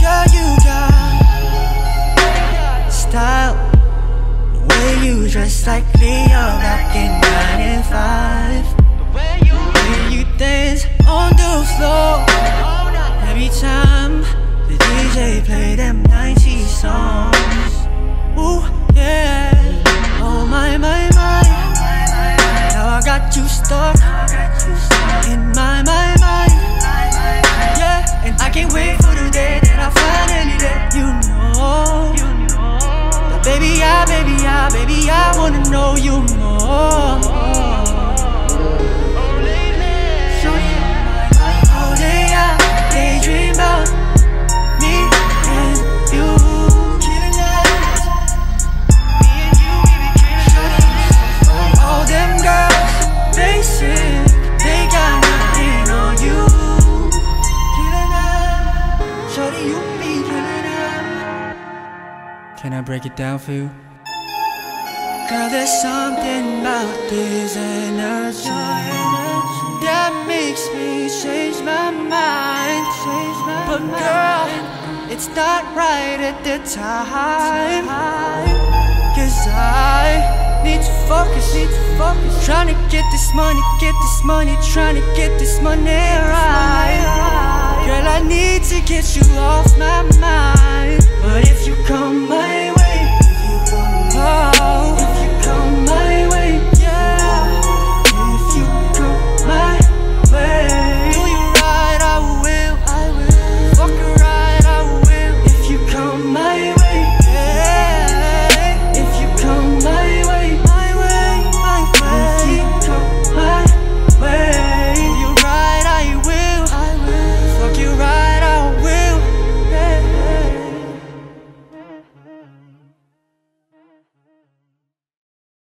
Girl, you got style. The way you dress like Leo back in 95. The way you dance on the floor. Every time the DJ play them 90s songs. Ooh, yeah. Oh my, my, my. Now I got you stuck baby, I, baby, I wanna know you more. All day I daydream about me and you. All them girls, they say they got nothing on you. Can I break it down for you? Girl, there's something about this energy that makes me change my mind. But girl, it's not right at the time. Cause I need to focus, need to focus. Trying to get this money, get this money, trying to get this money right. Girl, I need to get you off my